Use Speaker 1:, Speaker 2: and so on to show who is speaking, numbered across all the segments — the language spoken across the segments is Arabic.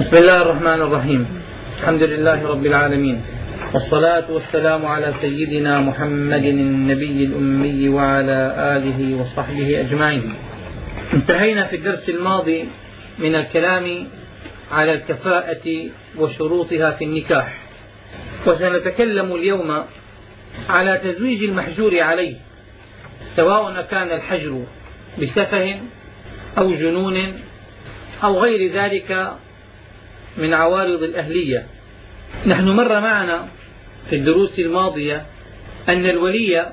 Speaker 1: بسم الله الرحمن الرحيم. الحمد لله رب العالمين. والصلاة والسلام على سيدنا محمد النبي الأمي وعلى آله وصحبه أجمعين. انتهينا في الدرس الماضي من الكلام على الكفاءة وشروطها في النكاح. وسنتكلم اليوم على تزويج المحجور عليه سواء كان الحجر بسفه أو جنون أو غير ذلك من عوارض الأهلية. نحن مر معنا في الدروس الماضية أن الولي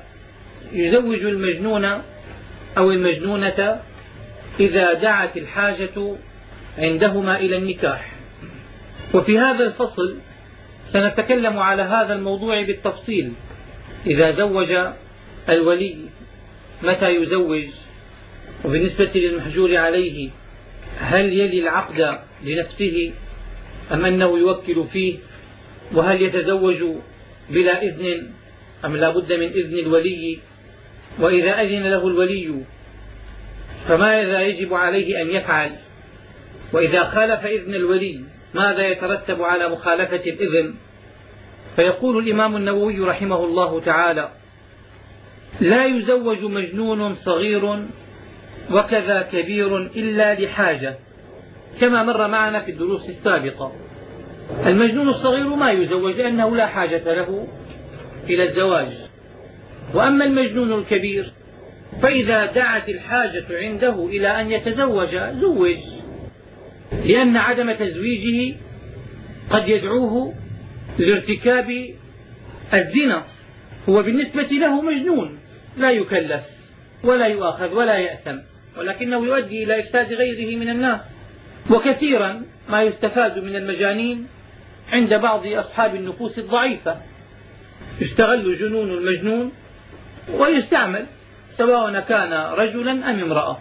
Speaker 1: يزوج المجنون أو المجنونة إذا دعت الحاجة عندهما إلى النكاح. وفي هذا الفصل سنتكلم على هذا الموضوع بالتفصيل. إذا زوج الولي متى يزوج؟ وبالنسبة للمحجور عليه هل يلي العقد لنفسه أم أنه يوكل فيه؟ وهل يتزوج بلا إذن أم لا بد من إذن الولي؟ وإذا أذن له الولي فماذا يجب عليه أن يفعل؟ وإذا خالف إذن الولي ماذا يترتب على مخالفة الإذن؟ فيقول الإمام النووي رحمه الله تعالى لا يزوج مجنون صغير وكذا كبير إلا لحاجة. كما مر معنا في الدروس السابقة. المجنون الصغير ما يزوج لأنه لا حاجة له إلى الزواج. وأما المجنون الكبير فإذا دعت الحاجة عنده إلى أن يتزوج زوج. لأن عدم تزويجه قد يدعوه لارتكاب الزنا. هو بالنسبة له مجنون لا يكلف ولا يؤاخذ ولا يأثم ولكنه يؤدي إلى إفساد غيره من الناس. وكثيرا ما يستفاد من المجانين عند بعض أصحاب النفوس الضعيفة. يستغل جنون المجنون ويستعمل سواء كان رجلا أم امرأة.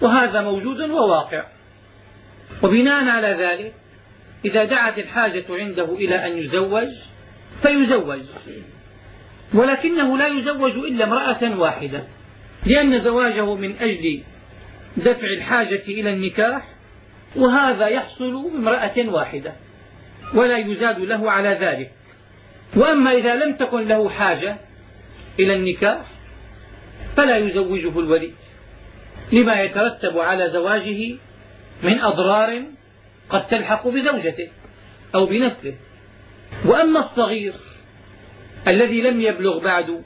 Speaker 1: وهذا موجود وواقع. وبناء على ذلك إذا دعت الحاجة عنده إلى أن يزوج فيزوج. ولكنه لا يزوج إلا امرأة واحدة لأن زواجه من أجل دفع الحاجة إلى النكاح وهذا يحصل بامرأة واحدة ولا يزاد له على ذلك. وأما إذا لم تكن له حاجة إلى النكاح فلا يزوجه الولي لما يترتب على زواجه من أضرار قد تلحق بزوجته أو بنفسه. وأما الصغير الذي لم يبلغ بعد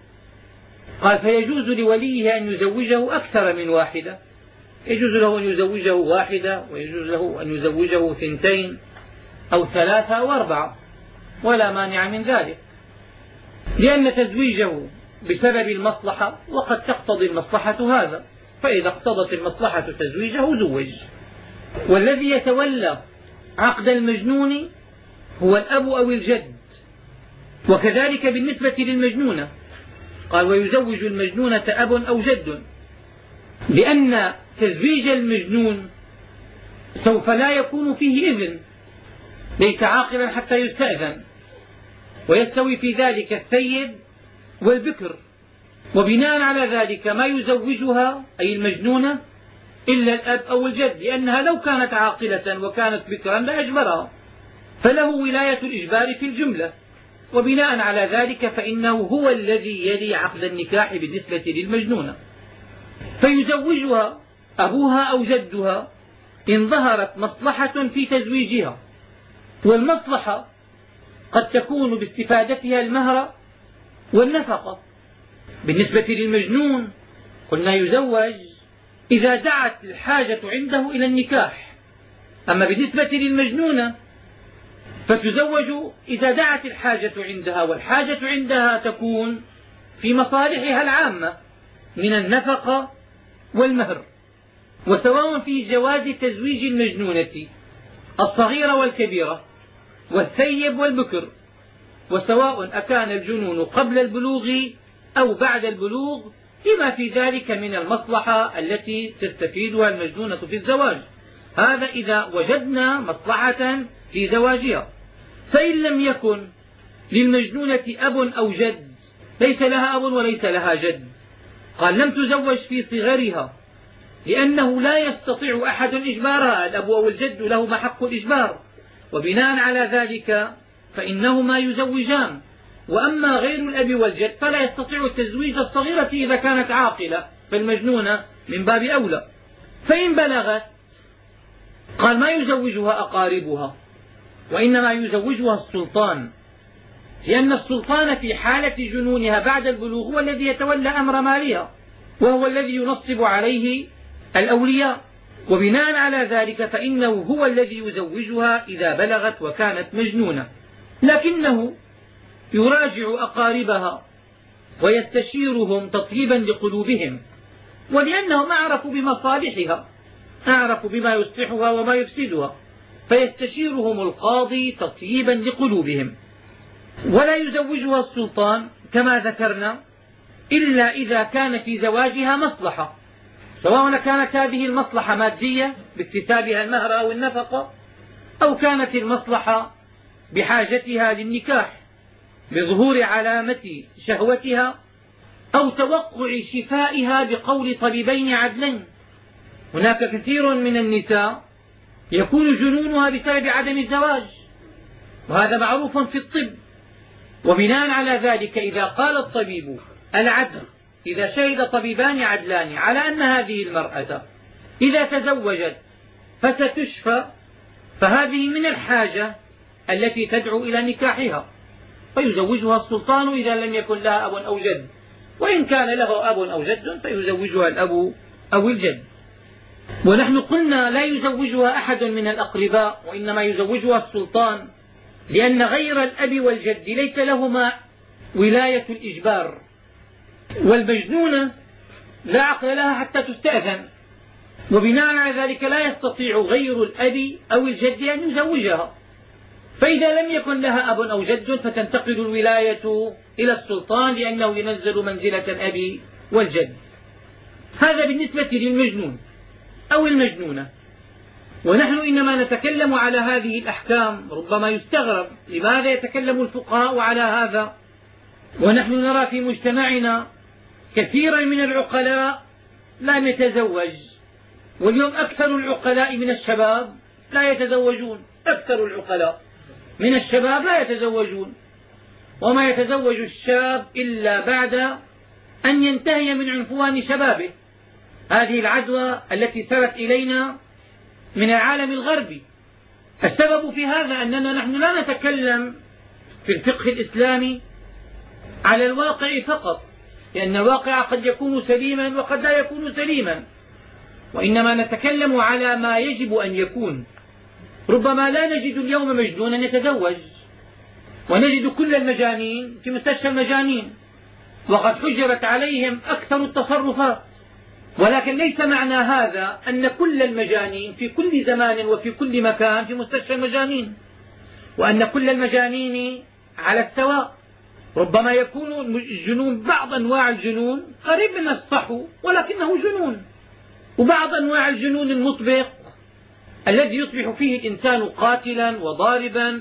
Speaker 1: قال فيجوز لوليه أن يزوجه أكثر من واحدة. يجوز له أن يزوجه واحدة ويجوز له أن يزوجه ثنتين أو ثلاثة أو أربعة ولا مانع من ذلك. لأن تزويجه بسبب المصلحة وقد تقتضي المصلحة هذا فإذا اقتضت المصلحة تزويجه زوج. والذي يتولى عقد المجنون هو الأب أو الجد. وكذلك بالنسبة للمجنونة قال ويزوج المجنونة أب أو جد. لأن تزويج المجنون سوف لا يكون فيه إذن. ليس عاقلا حتى يستأذن. ويستوي في ذلك الثيب والبكر. وبناء على ذلك ما يزوجها أي المجنونة إلا الأب أو الجد لأنها لو كانت عاقلة وكانت بكرا لاجبرها فله ولاية الإجبار في الجملة. وبناء على ذلك فإنه هو الذي يلي عقد النكاح بالنسبة للمجنونة فيزوجها أبوها أو جدها إن ظهرت مصلحة في تزويجها والمصلحة قد تكون باستفادتها المهر والنفقة. بالنسبة للمجنون قلنا يزوج إذا دعت الحاجة عنده إلى النكاح. أما بالنسبة للمجنونة فتزوج إذا دعت الحاجة عندها والحاجة عندها تكون في مصالحها العامة من النفقة والمهر. وسواء في جواز تزويج المجنونة الصغيرة والكبيرة والثيب والبكر وسواء أكان الجنون قبل البلوغ أو بعد البلوغ لما في ذلك من المصلحة التي تستفيدها المجنونة في الزواج. هذا إذا وجدنا مصلحة في زواجها. فإن لم يكن للمجنونة أب أو جد ليس لها أب وليس لها جد. قال لم تزوج في صغرها. لأنه لا يستطيع أحد إجبارها الأب أو الجد لهما حق الإجبار. وبناء على ذلك فإنهما يزوجان. وأما غير الأب والجد فلا يستطيع تزويج الصغيرة إذا كانت عاقلة فالمجنونة من باب أولى. فإن بلغت قال ما يزوجها أقاربها؟ وإنما يزوجها السلطان. لأن السلطان في حالة جنونها بعد البلوغ هو الذي يتولى أمر مالها وهو الذي ينصب عليه الأولياء. وبناء على ذلك فإنه هو الذي يزوجها إذا بلغت وكانت مجنونة. لكنه يراجع أقاربها ويستشيرهم تطيبا لقلوبهم. ولأنهم أعرفوا بمصالحها أعرفوا بما يصلحها وما يفسدها. فيستشيرهم القاضي تطيبا لقلوبهم. ولا يزوجها السلطان كما ذكرنا إلا إذا كان في زواجها مصلحة. سواء كانت هذه المصلحة مادية باكتسابها المهر أو النفقة أو كانت المصلحة بحاجتها للنكاح بظهور علامة شهوتها أو توقع شفائها بقول طبيبين عدلين. هناك كثير من النساء يكون جنونها بسبب عدم الزواج وهذا معروف في الطب. وبناء على ذلك إذا قال الطبيب العدل إذا شهد طبيبان عدلان على أن هذه المرأة إذا تزوجت فستشفى فهذه من الحاجة التي تدعو إلى نكاحها. فيزوجها السلطان إذا لم يكن لها أب أو جد. وإن كان له أب أو جد فيزوجها الأب أو الجد. ونحن قلنا لا يزوجها أحد من الأقرباء وإنما يزوجها السلطان لأن غير الأب والجد ليس لهما ولاية الإجبار. والمجنونة لا عقل لها حتى تستأذن. وبناء على ذلك لا يستطيع غير الأب أو الجد أن يزوجها. فإذا لم يكن لها أب أو جد فتنتقل الولاية إلى السلطان لأنه ينزل منزلة الأب والجد. هذا بالنسبة للمجنون أو المجنونة. ونحن إنما نتكلم على هذه الأحكام ربما يستغرب لماذا يتكلم الفقهاء على هذا؟ ونحن نرى في مجتمعنا كثيرا من العقلاء لم يتزوج واليوم أكثر العقلاء من الشباب لا يتزوجون أكثر العقلاء من الشباب لا يتزوجون. وما يتزوج الشاب إلا بعد أن ينتهي من عنفوان شبابه. هذه العدوى التي سرت إلينا من العالم الغربي. السبب في هذا أننا نحن لا نتكلم في الفقه الإسلامي على الواقع فقط. لأن الواقع قد يكون سليما وقد لا يكون سليما. وإنما نتكلم على ما يجب أن يكون. ربما لا نجد اليوم مجنونا يتزوج ونجد كل المجانين في مستشفى المجانين. وقد حجرت عليهم أكثر التصرفات. ولكن ليس معنى هذا أن كل المجانين في كل زمان وفي كل مكان في مستشفى المجانين. وأن كل المجانين على السواء. ربما يكون الجنون بعض أنواع الجنون قريب من الصحو ولكنه جنون. وبعض أنواع الجنون المطبق الذي يصبح فيه الإنسان قاتلا وضاربا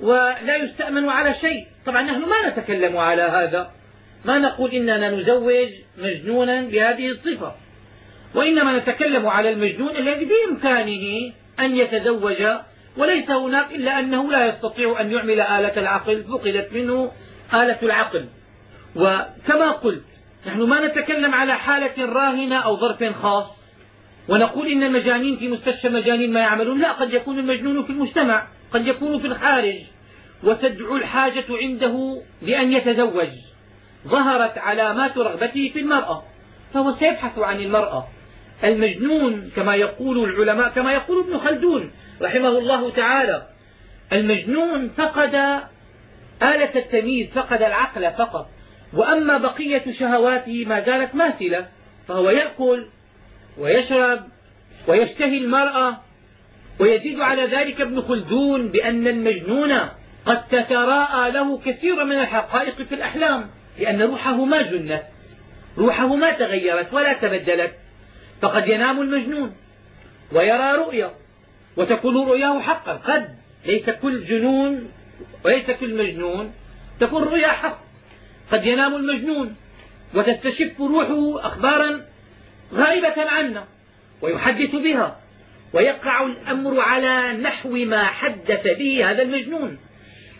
Speaker 1: ولا يستأمن على شيء. طبعا نحن ما نتكلم على هذا. ما نقول إننا نزوج مجنونا بهذه الصفة. وإنما نتكلم على المجنون الذي بإمكانه أن يتزوج وليس هناك إلا أنه لا يستطيع أن يعمل آلة العقل فقدت منه آلة العقل. وكما قلت نحن ما نتكلم على حالة راهنة أو ظرف خاص. ونقول إن المجانين في مستشفى مجانين ما يعملون لا قد يكون المجنون في المجتمع قد يكون في الخارج. وتدعو الحاجة عنده لأن يتزوج. ظهرت علامات رغبته في المرأة فهو سيبحث عن المرأة. المجنون كما يقول العلماء كما يقول ابن خلدون رحمه الله تعالى المجنون فقد آلة التمييز فقد العقل فقط. وأما بقية شهواته ما زالت ماثلة فهو يأكل ويشرب ويشتهي المرأة ويزيد على ذلك ابن خلدون بأن المجنون قد تتراءى له كثير من الحقائق في الأحلام لأن روحه ما جنت روحه ما تغيرت ولا تبدلت. فقد ينام المجنون ويرى رؤيا وتكون رؤياه حقا. قد ليس كل جنون وليس كل مجنون تكون رؤيا حق قد ينام المجنون وتستشف روحه أخبارا غائبة عنا ويحدث بها ويقع الأمر على نحو ما حدث به هذا المجنون.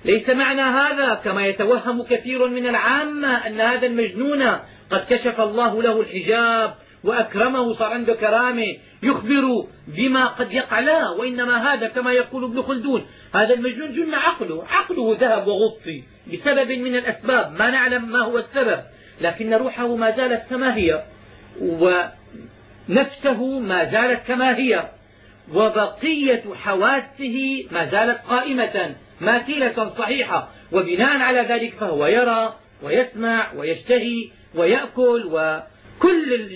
Speaker 1: ليس معنى هذا كما يتوهم كثير من العامة أن هذا المجنون قد كشف الله له الحجاب وأكرمه صار عنده كرامة يخبر بما قد يقع. لا وإنما هذا كما يقول ابن خلدون هذا المجنون جن عقله عقله ذهب وغطي بسبب من الأسباب. ما نعلم ما هو السبب لكن روحه ما زالت كما هي ونفسه ما زالت كما هي وبقية حواسه ما زالت قائمة ماثلة صحيحة. وبناء على ذلك فهو يرى ويسمع ويشتهي ويأكل وكل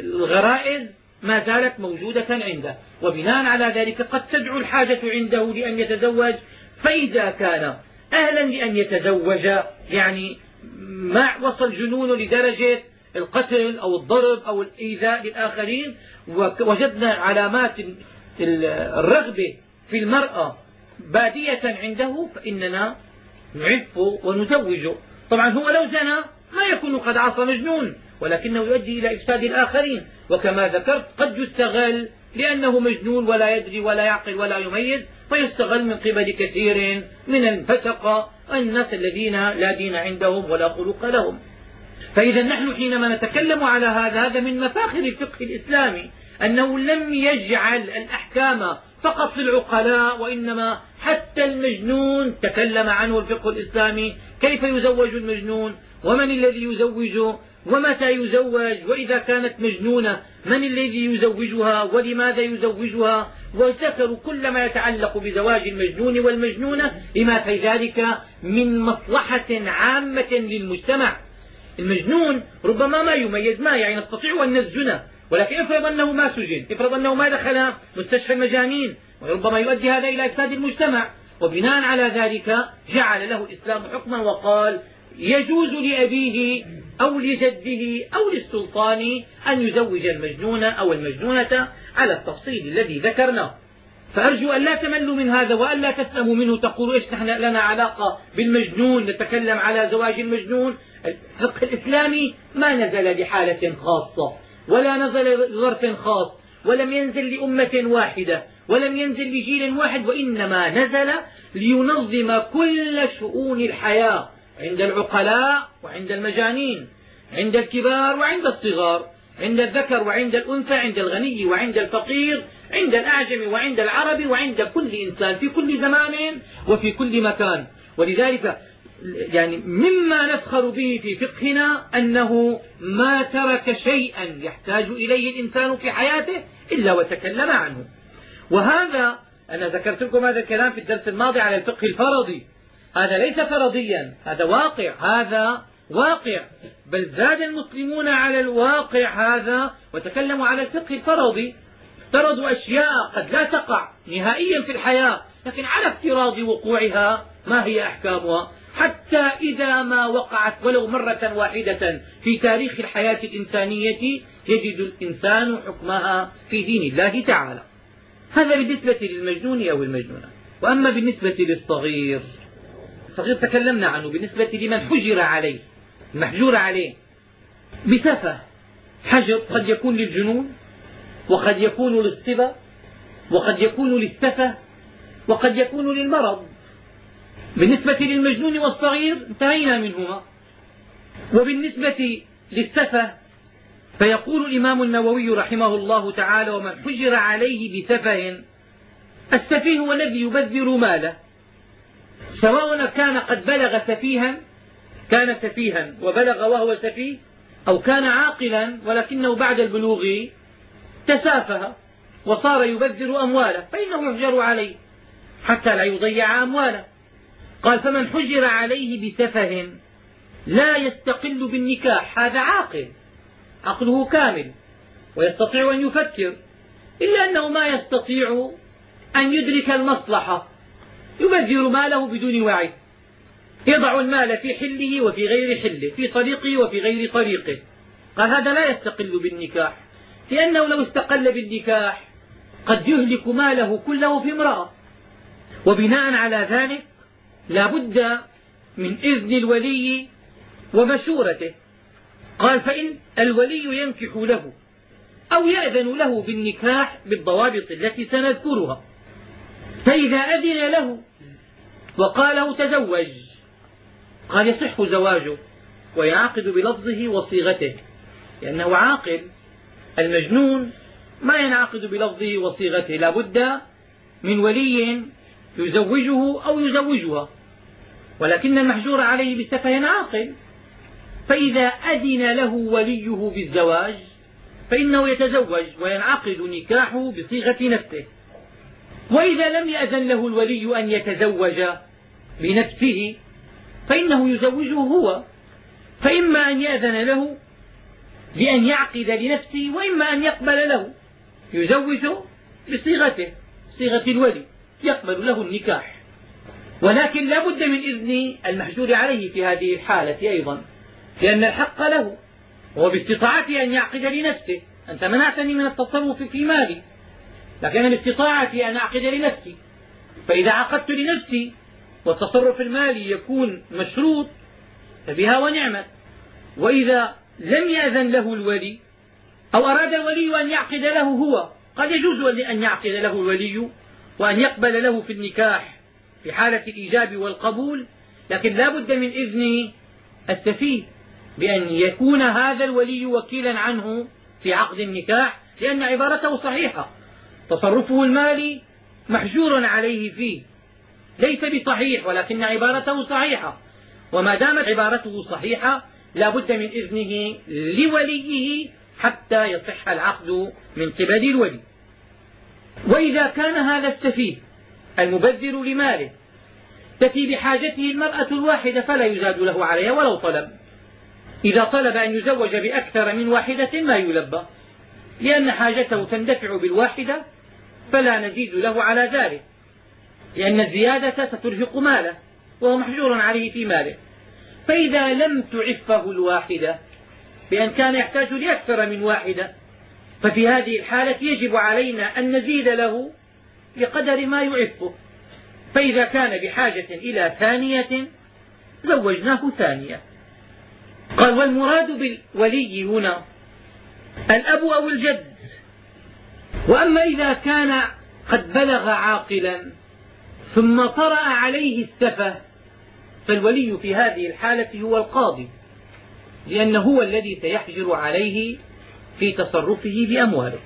Speaker 1: الغرائز ما زالت موجودة عنده. وبناء على ذلك قد تدعو الحاجة عنده لأن يتزوج. فإذا كان أهلا لأن يتزوج يعني ما وصل جنونه لدرجة القتل أو الضرب أو الإيذاء للآخرين. وجدنا علامات الرغبة في المرأة بادية عنده فإننا نعفه ونزوجه طبعا هو لو زنى ما يكون قد عصى مجنون. ولكنه يؤدي إلى إفساد الآخرين. وكما ذكرت قد يستغل لأنه مجنون ولا يدري ولا يعقل ولا يميز فيستغل من قبل كثير من الفسقة الناس الذين لا دين عندهم ولا خلق لهم. فإذا نحن حينما نتكلم على هذا هذا من مفاخر الفقه الإسلامي أنه لم يجعل الأحكام فقط للعقلاء وإنما حتى المجنون تكلم عنه الفقه الإسلامي كيف يزوج المجنون؟ ومن الذي يزوجه ومتى يزوج وإذا كانت مجنونة؟ من الذي يزوجها؟ ولماذا يزوجها؟ وذكروا كل ما يتعلق بزواج المجنون والمجنونة لما في ذلك من مصلحة عامة للمجتمع. المجنون ربما ما يميز ما يعني نستطيع أن نسجنه ولكن افرض أنه ما سجن افرض أنه ما دخل مستشفى المجانين وربما يؤدي هذا إلى إفساد المجتمع. وبناء على ذلك جعل له الإسلام حكما وقال يجوز لأبيه أو لجده أو للسلطان أن يزوج المجنون أو المجنونة على التفصيل الذي ذكرناه. فأرجو أن لا تملوا من هذا وأن لا تسلموا منه. تقولوا إيش نحن لنا علاقة بالمجنون نتكلم على زواج المجنون. الفقه الإسلامي ما نزل لحالة خاصة ولا نزل لظرف خاص ولم ينزل لأمة واحدة ولم ينزل لجيل واحد وإنما نزل لينظم كل شؤون الحياة. عند العقلاء وعند المجانين عند الكبار وعند الصغار عند الذكر وعند الأنثى عند الغني وعند الفقير عند الأعجم وعند العرب وعند كل إنسان في كل زمان وفي كل مكان. ولذلك يعني مما نفخر به في فقهنا أنه ما ترك شيئا يحتاج إليه الإنسان في حياته إلا وتكلم عنه. وهذا أنا ذكرت لكم هذا الكلام في الدرس الماضي على الفقه الفرضي. هذا ليس فرضيا هذا واقع هذا واقع. بل زاد المسلمون على الواقع هذا وتكلموا على الفقه الفرضي. افترضوا أشياء قد لا تقع نهائيا في الحياة لكن على افتراض وقوعها ما هي أحكامها؟ حتى إذا ما وقعت ولو مرة واحدة في تاريخ الحياة الإنسانية يجد الإنسان حكمها في دين الله تعالى. هذا بالنسبة للمجنون أو المجنونة. وأما بالنسبة للصغير الصغير تكلمنا عنه بالنسبة لمن حجر عليه المحجور عليه. بسفة حجر قد يكون للجنون وقد يكون للصبا وقد يكون للسفة وقد يكون للمرض. بالنسبة للمجنون والصغير انتهينا منهما. وبالنسبة للسفة فيقول الإمام النووي رحمه الله تعالى ومن حجر عليه بسفة السفيه هو الذي يبذر ماله. سواء كان قد بلغ سفيها كان سفيها وبلغ وهو سفيه أو كان عاقلا ولكنه بعد البلوغ تسافه وصار يبذر أمواله فإنه يحجر عليه حتى لا يضيع أمواله. قال فمن حجر عليه بسفه لا يستقل بالنكاح هذا عاقل عقله كامل ويستطيع أن يفكر إلا أنه ما يستطيع أن يدرك المصلحة يبذر ماله بدون وعي. يضع المال في حله وفي غير حله في طريقه وفي غير طريقه. قال هذا لا يستقل بالنكاح. لأنه لو استقل بالنكاح قد يهلك ماله كله في امرأة. وبناء على ذلك لا بد من إذن الولي ومشورته. قال فإن الولي ينكح له أو يأذن له بالنكاح بالضوابط التي سنذكرها. فإذا أذن له وقال له تزوج قال يصح زواجه ويعقد بلفظه وصيغته لأنه عاقل المجنون ما ينعقد بلفظه وصيغته لا بد من ولي يزوجه أو يزوجها ولكن المحجور عليه بالسفه عاقل فإذا أذن له وليه بالزواج فإنه يتزوج وينعقد نكاحه بصيغة نفسه. وإذا لم يأذن له الولي أن يتزوج بنفسه فإنه يزوجه هو. فإما أن يأذن له بأن يعقد لنفسه وإما أن يقبل له يزوج بصيغته صيغة الولي يقبل له النكاح. ولكن لا بد من إذن المحجور عليه في هذه الحالة أيضا لأن الحق له وهو باستطاعته أن يعقد لنفسه. أنت منعتني من التصرف في مالي. لكن باستطاعتي أن أعقد لنفسي. فإذا عقدت لنفسي والتصرف المالي يكون مشروط فبها ونعمت وإذا لم يأذن له الولي أو أراد الولي أن يعقد له هو قد يجوز أن يعقد له الولي وأن يقبل له في النكاح في حالة الإيجاب والقبول لكن لا بد من إذن السفيه بأن يكون هذا الولي وكيلا عنه في عقد النكاح لأن عبارته صحيحة. تصرفه المالي محجور عليه فيه. ليس بصحيح ولكن عبارته صحيحة. وما دامت عبارته صحيحة لا بد من إذنه لوليه حتى يصح العقد من قبل الولي. وإذا كان هذا السفيه المبذر لماله تفي بحاجته المرأة الواحدة فلا يزاد له عليها ولو طلب. إذا طلب أن يزوج بأكثر من واحدة ما يلبى لأن حاجته تندفع بالواحدة فلا نزيد له على ذلك. لأن الزيادة سترهق ماله وهو محجور عليه في ماله. فإذا لم تعفه الواحدة بأن كان يحتاج لأكثر من واحدة ففي هذه الحالة يجب علينا أن نزيد له بقدر ما يعفه. فإذا كان بحاجة إلى ثانية زوجناه ثانية. قال والمراد بالولي هنا الأب أو الجد. وأما إذا كان قد بلغ عاقلا ثم طرأ عليه السفه فالولي في هذه الحالة هو القاضي لأنه هو الذي سيحجر عليه في تصرفه بأمواله.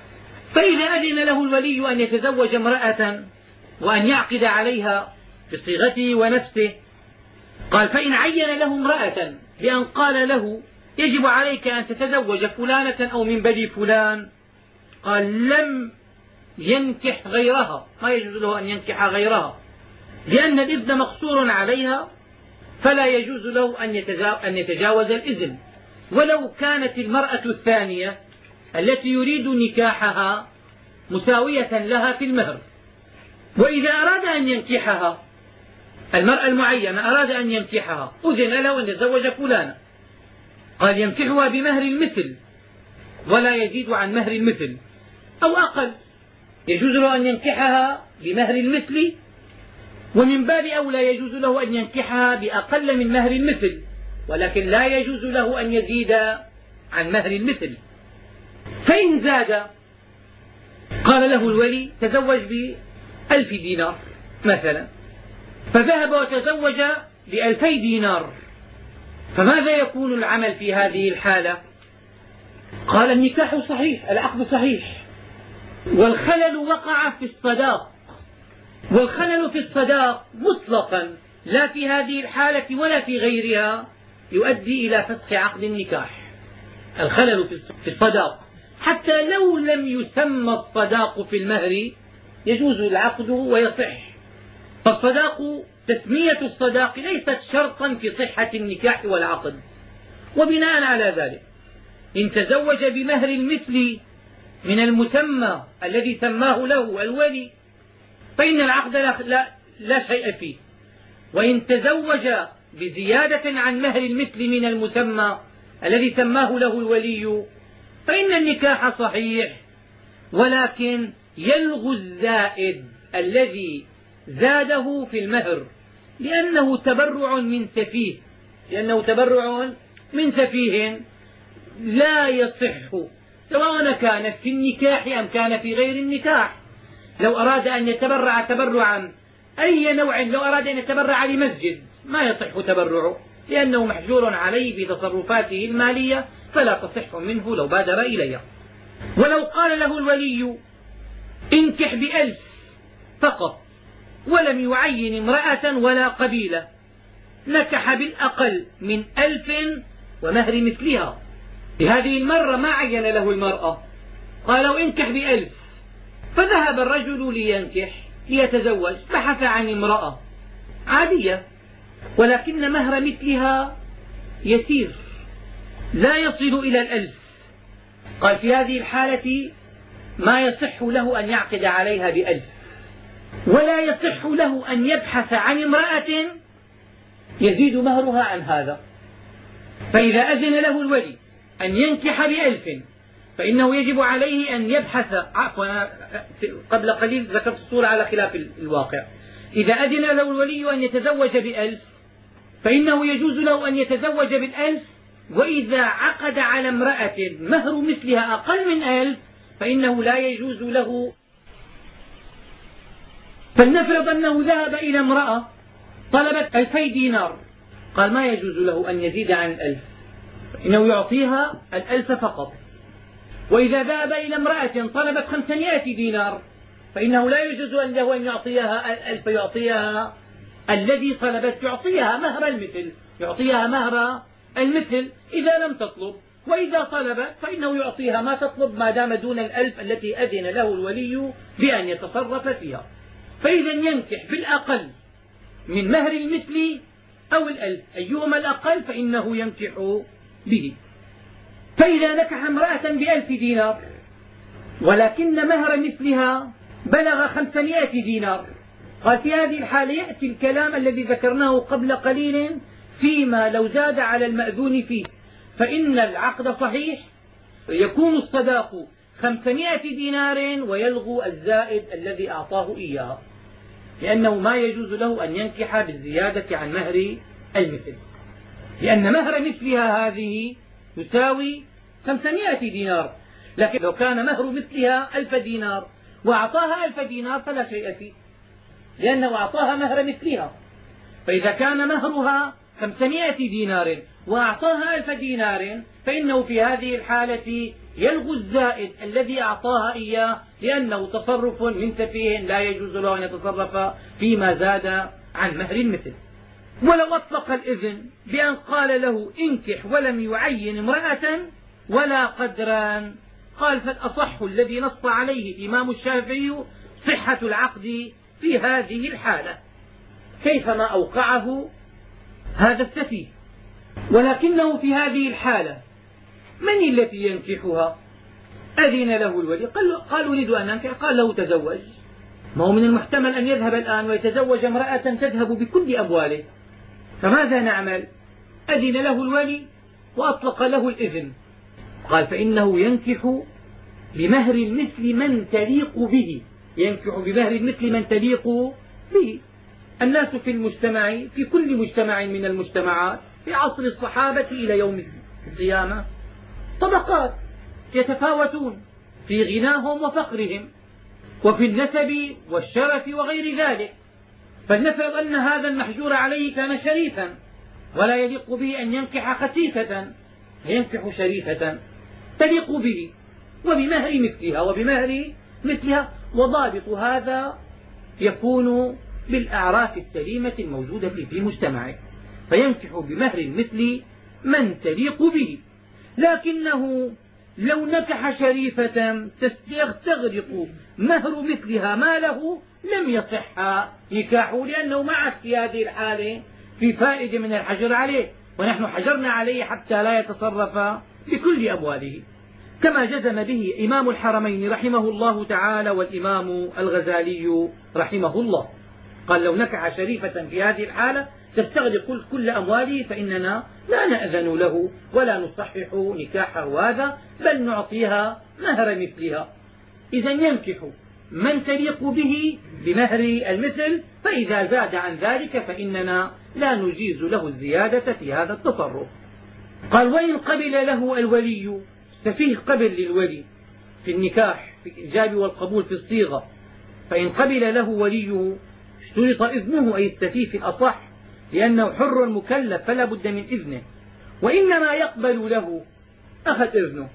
Speaker 1: فإذا أذن له الولي أن يتزوج امرأة وأن يعقد عليها بصيغته ونفسه قال فإن عين له امرأة بأن قال له يجب عليك أن تتزوج فلانة أو من بني فلان قال لم ينكح غيرها ما يجوز له أن ينكح غيرها لأن الإذن مقصور عليها فلا يجوز له أن يتجاوز الإذن. ولو كانت المرأة الثانية التي يريد نكاحها مساوية لها في المهر وإذا أراد أن ينكحها المرأة المعينة أراد أن ينكحها أذن له أن يتزوج فلانا قال ينكحها بمهر المثل ولا يزيد عن مهر المثل. أو أقل. يجوز له أن ينكحها بمهر المثل ومن باب أولى يجوز له أن ينكحها بأقل من مهر المثل ولكن لا يجوز له أن يزيد عن مهر المثل. فإن زاد قال له الولي تزوج بألف دينار مثلا. فذهب وتزوج بألفي دينار. فماذا يكون العمل في هذه الحالة؟ قال النكاح صحيح العقد صحيح. والخلل وقع في الصداق. والخلل في الصداق مطلقا لا في هذه الحالة ولا في غيرها يؤدي إلى فسخ عقد النكاح. الخلل في الصداق. حتى لو لم يسمى الصداق في المهر يجوز العقد ويصح. فالصداق تسمية الصداق ليست شرطا في صحة النكاح والعقد. وبناء على ذلك إن تزوج بمهر المثل من المسمى الذي سماه له الولي فإن العقد لا, لا, شيء فيه. وإن تزوج بزيادة عن مهر المثل من المسمى الذي سماه له الولي فإن النكاح صحيح. ولكن يلغو الزائد الذي زاده في المهر لأنه تبرع من سفيه. لأنه تبرع من سفيه لا يصح سواء كانت في النكاح أم كان في غير النكاح. لو أراد أن يتبرع تبرعا أي نوع؟ لو أراد أن يتبرع لمسجد ما يصح تبرعه لأنه محجور عليه في تصرفاته المالية فلا تصح منه لو بادر إليها ولو قال له الولي انكح بألف فقط ولم يعين امرأة ولا قبيلة نكح بالأقل من ألف ومهر مثلها. هذه المرة ما عين له المرأة. قال له انكح بألف. فذهب الرجل لينكح ليتزوج بحث عن امرأة عادية ولكن مهر مثلها يسير لا يصل إلى الألف. قال في هذه الحالة ما يصح له أن يعقد عليها بألف. ولا يصح له أن يبحث عن امرأة يزيد مهرها عن هذا. فإذا أذن له الولي أن ينكح بألف. فإنه يجب عليه أن يبحث عفوا قبل قليل ذكرت الصورة على خلاف الواقع. إذا أذن له الولي أن يتزوج بألف فإنه يجوز له أن يتزوج بالألف. وإذا عقد على امرأة مهر مثلها أقل من ألف فإنه لا يجوز له. فلنفرض أنه ذهب إلى امرأة طلبت ألفي دينار. قال ما يجوز له أن يزيد عن الألف إنه يعطيها الألف فقط. وإذا ذهب إلى امرأة طلبت خمسمائة دينار فإنه لا يجوز له أن يعطيها الألف يعطيها الذي طلبت يعطيها مهر المثل يعطيها مهر المثل إذا لم تطلب. وإذا طلبت فإنه يعطيها ما تطلب ما دام دون الألف التي أذن له الولي بأن يتصرف فيها. فإذا ينكح بالأقل من مهر المثل أو الألف. أيهما الأقل؟ فإنه ينكح به. فإذا نكح امرأة بألف دينار ولكن مهر مثلها بلغ خمسمائة دينار. قال في هذه الحالة يأتي الكلام الذي ذكرناه قبل قليل فيما لو زاد على المأذون فيه. فإن العقد صحيح يكون الصداق خمسمائة دينار ويلغو الزائد الذي أعطاه إياه لأنه ما يجوز له أن ينكح بالزيادة عن مهر المثل. لأن مهر مثلها هذه تساوي خمسمائة دينار. لكن لو كان مهر مثلها ألف دينار وأعطاها ألف دينار فلا شيء فيه لأنه أعطاها مهر مثلها. فإذا كان مهرها خمسمائة دينار وأعطاها ألف دينار فإنه في هذه الحالة يلغو الزائد الذي أعطاها إياه لأنه تصرف من سفيه لا يجوز له أن يتصرف فيما زاد عن مهر المثل ولو أطلق الإذن بأن قال له انكح ولم يعين امرأة ولا قدرا قال فالأصح الذي نص عليه الإمام الشافعي صحة العقد في هذه الحالة. كيفما أوقعه هذا السفيه ولكنه في هذه الحالة من التي ينكحها؟ أذن له الولي. قال, قال أريد أن أنكح. قال له تزوج. ما هو من المحتمل أن يذهب الآن ويتزوج امرأة تذهب بكل أمواله. فماذا نعمل؟ أذن له الولي وأطلق له الإذن. قال فإنه ينكح بمهر مثل من تليق به. ينكح بمهر مثل من تليق به. الناس في المجتمع في كل مجتمع من المجتمعات في عصر الصحابة إلى يوم القيامة طبقات يتفاوتون في غناهم وفقرهم وفي النسب والشرف وغير ذلك. فلنفرض أن هذا المحجور عليه كان شريفا ولا يليق به أن ينكح خسيفة. ينكح شريفة تليق به وبمهر مثلها وبمهر مثلها. وضابط هذا يكون بالأعراف السليمة الموجودة في مجتمعه. فينكح بمهر مثل من تليق به. لكنه لو نكح شريفة تستغرق مهر مثلها ماله لم يصح نكاحه لأنه عاد في هذه الحالة في فائدة من الحجر عليه. ونحن حجرنا عليه حتى لا يتصرف بكل أمواله. كما جزم به إمام الحرمين رحمه الله تعالى والإمام الغزالي رحمه الله. قال لو نكح شريفة في هذه الحالة تستغرق كل أمواله فإننا لا نأذن له ولا نصحح نكاحه هذا بل نعطيها مهر مثلها. إذا ينكح من تليق به بمهر المثل فإذا زاد عن ذلك فإننا لا نجيز له الزيادة في هذا التصرف. قال وإن قبل له الولي السفيه قبل للولي في النكاح في الإيجاب والقبول في الصيغة. فإن قبل له وليه اشترط إذنه أي السفيه في الأصح. لأنه حر مكلف فلا بد من إذنه. وإنما يقبل له أخذ إذنه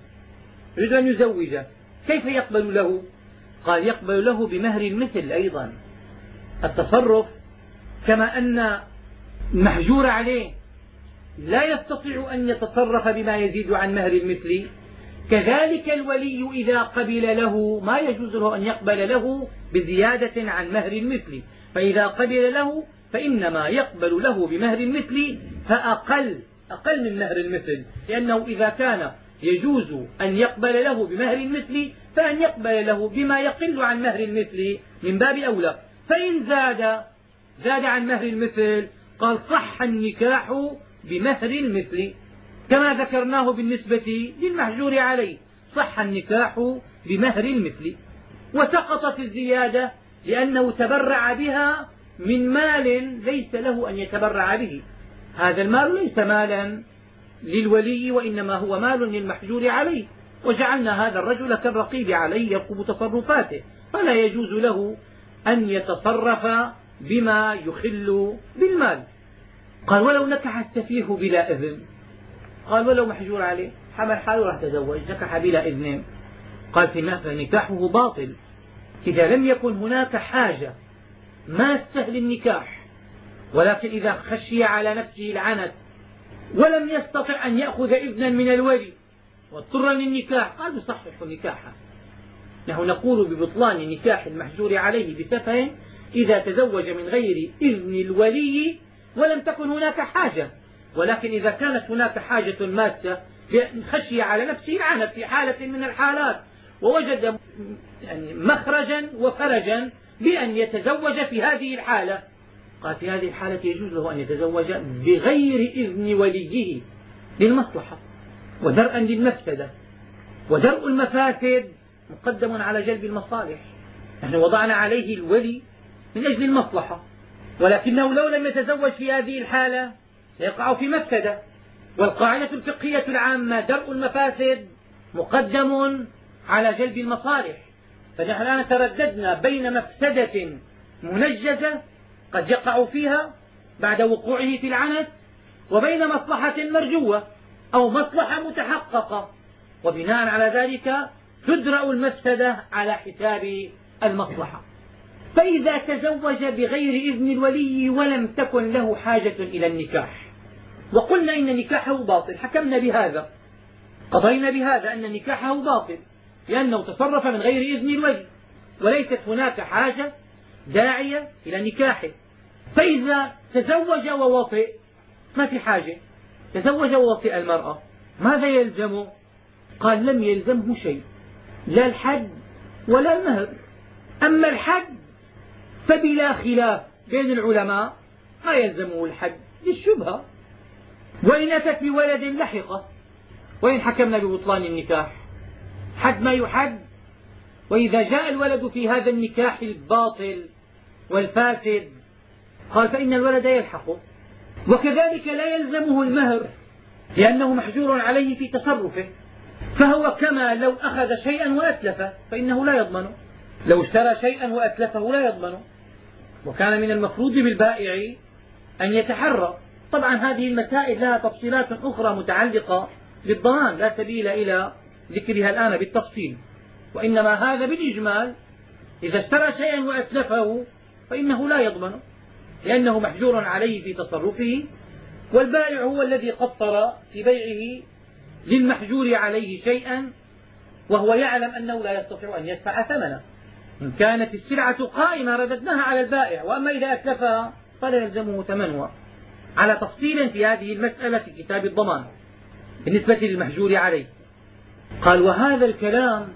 Speaker 1: يريد أن يزوجه كيف يقبل له؟ قال يقبل له بمهر المثل أيضا. التصرف كما أن المحجور عليه لا يستطيع أن يتصرف بما يزيد عن مهر المثل. كذلك الولي إذا قبل له ما يجوز له أن يقبل له بزيادة عن مهر المثل. فإذا قبل له فإنما يقبل له بمهر المثل فأقل أقل من مهر المثل. لأنه إذا كان يجوز أن يقبل له بمهر المثل فأن يقبل له بما يقل عن مهر المثل من باب أولى. فإن زاد زاد عن مهر المثل قال صح النكاح بمهر المثل. كما ذكرناه بالنسبة للمحجور عليه صح النكاح بمهر المثل. وسقطت الزيادة لأنه تبرع بها من مال ليس له أن يتبرع به. هذا المال ليس مالا للولي وإنما هو مال للمحجور عليه. وجعلنا هذا الرجل كالرقيب عليه يرقب تصرفاته. فلا يجوز له أن يتصرف بما يخل بالمال. قال ولو نكح السفيه بلا إذن. قال ولو محجور عليه. حمل حاله راح تزوج نكح بلا إذن. قال فنكاحه باطل. إذا لم يكن هناك حاجة ماسة للنكاح ولكن إذا خشي على نفسه العنت ولم يستطع أن يأخذ إذنا من الولي واضطر للنكاح قال يصحح نكاحه. نحن نقول ببطلان نكاح المحجور عليه بسفه إذا تزوج من غير إذن الولي ولم تكن هناك حاجة. ولكن إذا كانت هناك حاجة ماسة خشي على نفسه العنت في حالة من الحالات ووجد يعني مخرجا وفرجا بأن يتزوج في هذه الحالة. قال في هذه الحالة يجوز له أن يتزوج بغير إذن وليه للمصلحة ودرءا للمفسدة ودرء المفاسد مقدم على جلب المصالح. نحن وضعنا عليه الولي من أجل المصلحة ولكنه لو لم يتزوج في هذه الحالة سيقع في مفسدة. والقاعدة الفقهية العامة درء المفاسد مقدم على جلب المصالح. فنحن الآن ترددنا بين مفسدة منجزة قد يقع فيها بعد وقوعه في العنت وبين مصلحة مرجوة أو مصلحة متحققة. وبناء على ذلك تدرأ المفسدة على حساب المصلحة. فإذا تزوج بغير إذن الولي ولم تكن له حاجة إلى النكاح. وقلنا إن نكاحه باطل حكمنا بهذا قضينا بهذا أن نكاحه باطل. لأنه تصرف من غير إذن الولي وليست هناك حاجة داعية إلى نكاحه فإذا تزوج ووطئ ما في حاجة. تزوج ووطئ المرأة ماذا يلزمه قال لم يلزمه شيء. لا الحد ولا المهر. أما الحد فبلا خلاف بين العلماء ما يلزمه الحد؟ للشبهة. وإن أتت بولد لحقة وإن حكمنا ببطلان النكاح. حد ما يحد. وإذا جاء الولد في هذا النكاح الباطل والفاسد قال فإن الولد يلحقه وكذلك لا يلزمه المهر لأنه محجور عليه في تصرفه. فهو كما لو أخذ شيئا وأتلفه فإنه لا يضمنه لو اشترى شيئا وأتلفه لا يضمنه وكان من المفروض بالبائع أن يتحرى. طبعا هذه المسائل لها تفصيلات أخرى متعلقة بالضمان لا سبيل إلى ذكرها الآن بالتفصيل. وإنما هذا بالإجمال إذا اشترى شيئا وأتلفه فإنه لا يضمنه لأنه محجور عليه في تصرفه والبائع هو الذي قصر في بيعه للمحجور عليه شيئا وهو يعلم أنه لا يستطيع أن يدفع ثمنه. إن كانت السلعة قائمة رددناها على البائع وأما إذا أتلفها فلا يلزمه ثمنها. على تفصيل في هذه المسألة في كتاب الضمان بالنسبة للمحجور عليه. قال وهذا الكلام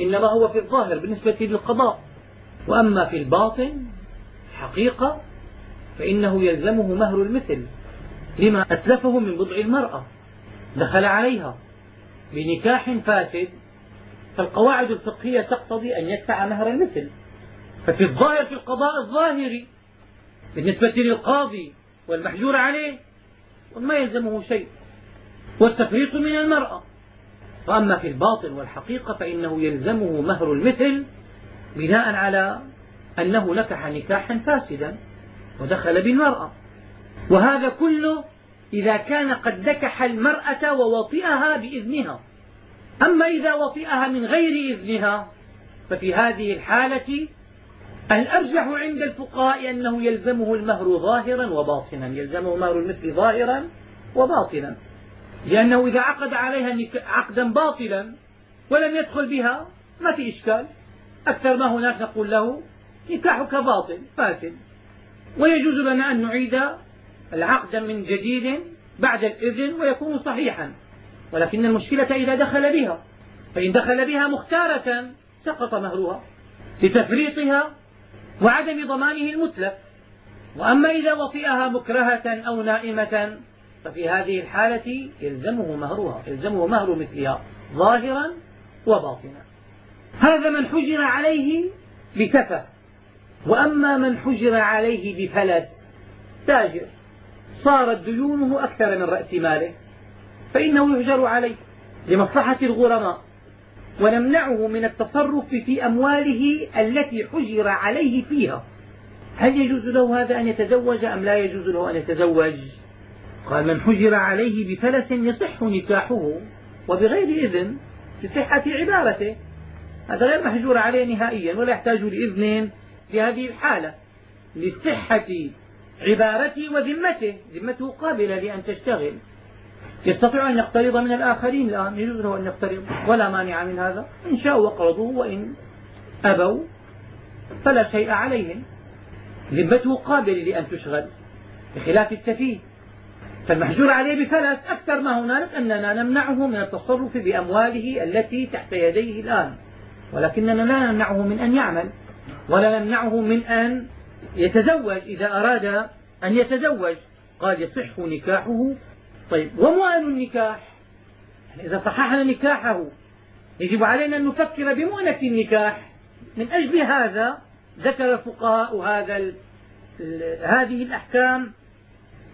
Speaker 1: إنما هو في الظاهر بالنسبة للقضاء وأما في الباطن حقيقة فإنه يلزمه مهر المثل لما أتلفه من بضع المرأة دخل عليها بنكاح فاسد فالقواعد الفقهية تقتضي أن يدفع مهر المثل. ففي الظاهر في القضاء الظاهري بالنسبة للقاضي والمحجور عليه ما يلزمه شيء. والتفريط من المرأة. وأما في الباطن والحقيقة فإنه يلزمه مهر المثل بناء على أنه نكح نكاحا فاسدا ودخل بالمرأة. وهذا كله إذا كان قد نكح المرأة ووطئها بإذنها. أما إذا وطئها من غير إذنها ففي هذه الحالة الأرجح عند الفقهاء أنه يلزمه المهر ظاهرا وباطنا يلزمه مهر المثل ظاهرا وباطنا. لأنه إذا عقد عليها عقدا باطلا ولم يدخل بها ما في إشكال. أكثر ما هناك نقول له نكاحك باطل فاسد. ويجوز لنا أن نعيد العقد من جديد بعد الإذن ويكون صحيحا. ولكن المشكلة إذا دخل بها. فإن دخل بها مختارة سقط مهرها لتفريطها وعدم ضمانه المتلف وأما إذا وطئها مكرهة أو نائمة ففي هذه الحالة يلزمه مهرها يلزمه مهر مثلها ظاهرا وباطنا. هذا من حجر عليه بكفى وأما من حجر عليه بفلس تاجر. صارت ديونه أكثر من رأس ماله فإنه يهجر عليه لمصلحة الغرماء. ونمنعه من التصرف في أمواله التي حجر عليه فيها. هل يجوز له هذا أن يتزوج أم لا يجوز له أن يتزوج؟ قال من حجر عليه بفلس يصح نكاحه وبغير إذن في صحة عبارته. هذا غير محجور عليه نهائيا ولا يحتاج لإذن في هذه الحالة. لصحة عبارته وذمته ذمته قابلة لأن تشتغل. يستطيع أن يقترض من الآخرين. الآن يجوز له أن يقترض ولا مانع من هذا. إن شاءوا اقرضوه وإن أبوا فلا شيء عليهم. ذمته قابلة لأن تشغل بخلاف السفيه فالمحجور عليه بفلس أكثر ما هنالك أننا نمنعه من التصرف بأمواله التي تحت يديه الآن. ولكننا لا نمنعه من أن يعمل ولا نمنعه من أن يتزوج إذا أراد أن يتزوج. قال يصح نكاحه. طيب ومؤن النكاح؟ يعني إذا صححنا نكاحه يجب علينا أن نفكر بمؤنة النكاح. من أجل هذا ذكر الفقهاء هذا هذه الأحكام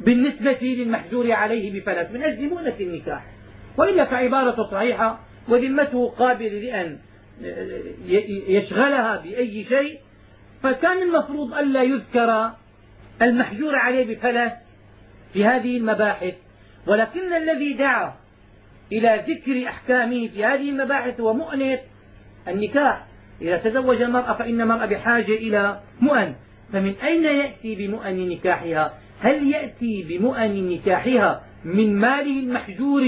Speaker 1: بالنسبة للمحجور عليه بفلس من أجل مؤنة النكاح. وإلا فعبارة صحيحة وذمته قابل لأن يشغلها بأي شيء فكان المفروض ألا يذكر المحجور عليه بفلس في هذه المباحث. ولكن الذي دعا إلى ذكر أحكامه في هذه المباحث هو مؤنة النكاح. إذا تزوج المرأة فإن المرأة بحاجة إلى مؤن. فمن أين يأتي بمؤن نكاحها؟ هل يأتي بمؤن نكاحها من ماله المحجور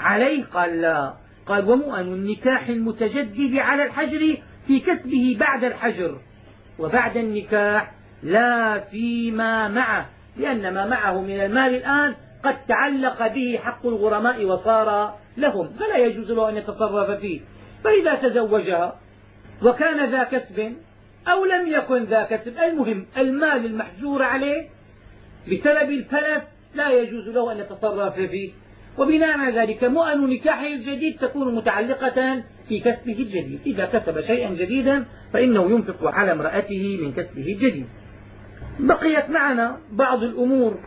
Speaker 1: عليه؟ قال لا. قال ومؤن النكاح المتجدد على الحجر في كسبه بعد الحجر وبعد النكاح لا فيما معه لأن ما معه من المال الآن قد تعلق به حق الغرماء وصار لهم فلا يجوز له أن يتصرف فيه. فإذا تزوجها وكان ذا كسب أو لم يكن ذا كسب المهم المال المحجور عليه بسبب الفلس لا يجوز له أن يتصرف فيه. وبناء على ذلك مؤن نكاحه الجديد تكون متعلقة في كسبه الجديد. إذا كسب شيئا جديدا فإنه ينفق على امرأته من كسبه الجديد. بقيت معنا بعض الأمور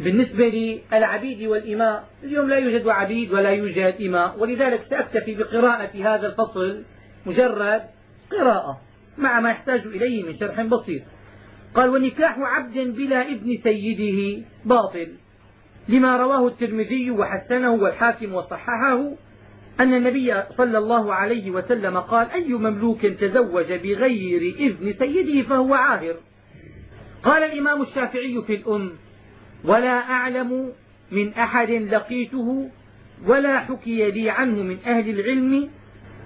Speaker 1: بالنسبة للعبيد والإماء. اليوم لا يوجد عبيد ولا يوجد إماء ولذلك سأكتفي بقراءة هذا الفصل مجرد قراءة مع ما يحتاج إليه من شرح بسيط. قال ونكاح عبد بلا ابن سيده باطل. لما رواه الترمذي وحسنه والحاكم وصححه أن النبي صلى الله عليه وسلم قال أي مملوك تزوج بغير إذن سيده فهو عاهر. قال الإمام الشافعي في الأم ولا أعلم من أحد لقيته ولا حكي لي عنه من أهل العلم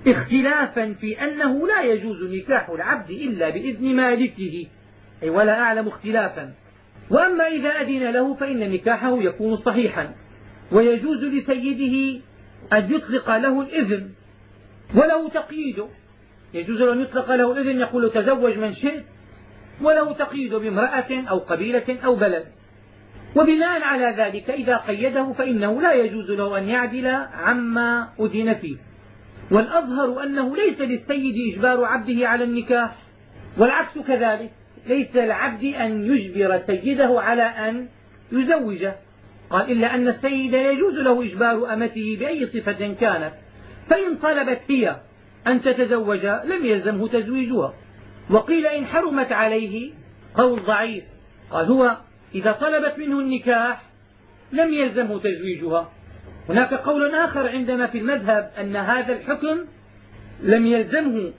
Speaker 1: اختلافا في أنه لا يجوز نكاح العبد إلا بإذن مالكه. أي ولا أعلم اختلافا. وأما إذا أذن له فإن نكاحه يكون صحيحا. ويجوز لسيده أن يطلق له الإذن. وله تقييده يجوز أن يطلق له الإذن يقول تزوج من شئت. وله تقييد بامرأة أو قبيلة أو بلد. وبناء على ذلك إذا قيده فإنه لا يجوز له أن يعدل عما أذن فيه. والأظهر أنه ليس للسيد إجبار عبده على النكاح. والعكس كذلك. ليس للعبد أن يجبر سيده على أن يزوجه. قال إلا أن السيد يجوز له إجبار أمته بأي صفة كانت. فإن طلبت هي أن تتزوج لم يلزمه تزويجها. وقيل إن حرمت عليه قول ضعيف. قال هو إذا طلبت منه النكاح لم يلزمه تزويجها. هناك قول آخر عندنا في المذهب أن هذا الحكم لم يلزمه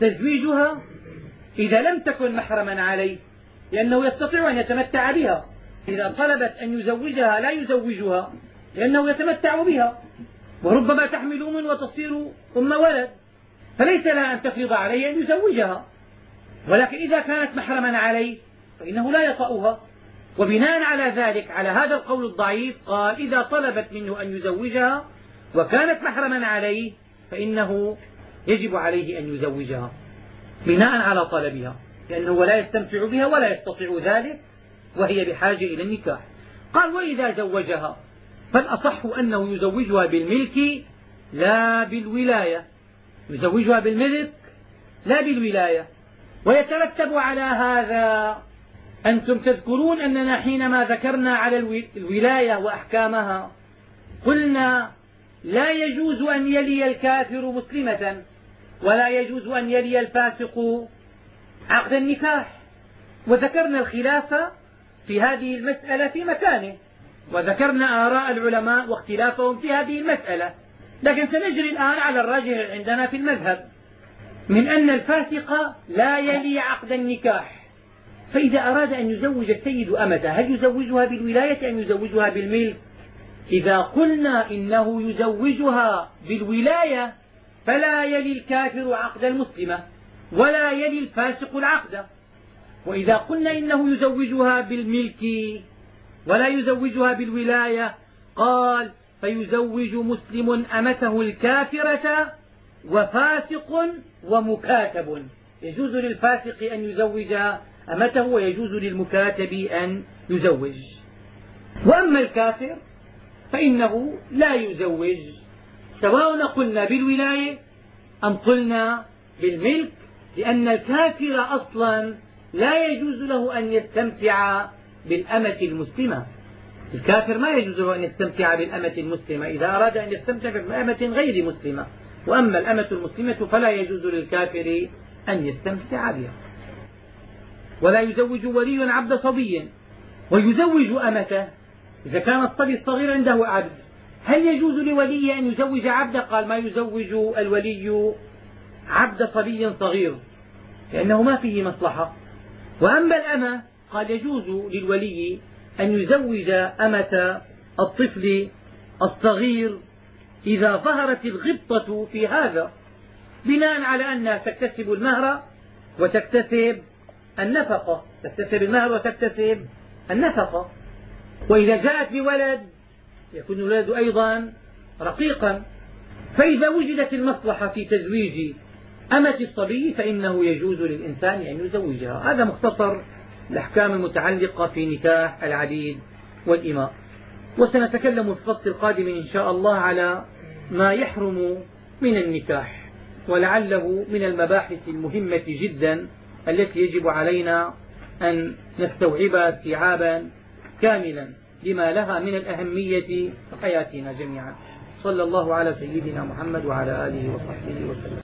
Speaker 1: تزويجها. إذا لم تكن محرما عليه لأنه يستطيع أن يتمتع بها. إذا طلبت أن يزوجها لا يزوجها لأنه يتمتع بها. وربما تحمل أم وتصير أم ولد فليس لها أن تفرض عليه أن يزوجها. ولكن إذا كانت محرما عليه فإنه لا يطأها. وبناء على ذلك على هذا القول الضعيف قال إذا طلبت منه أن يزوجها وكانت محرما عليه فإنه يجب عليه أن يزوجها. بناء على طلبها لأنه لا يستمتع بها ولا يستطيع ذلك وهي بحاجة إلى النكاح. قال وإذا زوجها فالأصح أنه يزوجها بالملك لا بالولاية. يزوجها بالملك لا بالولاية. ويترتب على هذا أنتم تذكرون أننا حينما ذكرنا على الولاية وأحكامها قلنا لا يجوز أن يلي الكافر مسلمة. ولا يجوز أن يلي الفاسق عقد النكاح. وذكرنا الخلاف في هذه المسألة في مكانه. وذكرنا آراء العلماء واختلافهم في هذه المسألة. لكن سنجري الآن على الراجح عندنا في المذهب. من أن الفاسق لا يلي عقد النكاح. فإذا أراد أن يزوج السيد أمته هل يزوجها بالولاية أم يزوجها بالملك؟ إذا قلنا إنه يزوجها بالولاية فلا يلي الكافر عقد المسلمة ولا يلي الفاسق العقد. وإذا قلنا إنه يزوجها بالملك ولا يزوجها بالولاية قال فيزوج مسلم أمته الكافرة وفاسق ومكاتب. يجوز للفاسق أن يزوج أمته ويجوز للمكاتب أن يزوج. وأما الكافر فإنه لا يزوج. سواء قلنا بالولاية أم قلنا بالملك لأن الكافر أصلا لا يجوز له أن يستمتع بالأمة المسلمة. الكافر ما يجوز له أن يستمتع بالأمة المسلمة. إذا أراد أن يستمتع بأمة غير مسلمة. وأما الأمة المسلمة فلا يجوز للكافر أن يستمتع بها. ولا يزوج ولي عبد صبي. ويزوج أمته. إذا كان الصبي الصغير عنده عبد. هل يجوز لولي أن يزوج عبد؟ قال ما يزوج الولي عبد صبي صغير لأنه ما فيه مصلحة. وأما الأمة قال يجوز للولي أن يزوج أمة الطفل الصغير إذا ظهرت الغبطة في هذا بناء على أنها تكتسب المهر وتكتسب النفقة. تكتسب المهر وتكتسب النفقة. وإذا جاءت بولد يكون الولد أيضا رقيقا. فإذا وجدت المصلحة في تزويج أمة الصبي فإنه يجوز للإنسان أن يزوجها. هذا مختصر الأحكام المتعلقة في نكاح العبيد والإماء. وسنتكلم في الفصل القادم إن شاء الله على ما يحرم من النكاح ولعله من المباحث المهمة جدا التي يجب علينا أن نستوعبها استيعابا كاملا. لما لها من الأهمية في حياتنا جميعا. صلى الله على سيدنا محمد وعلى آله وصحبه وسلم.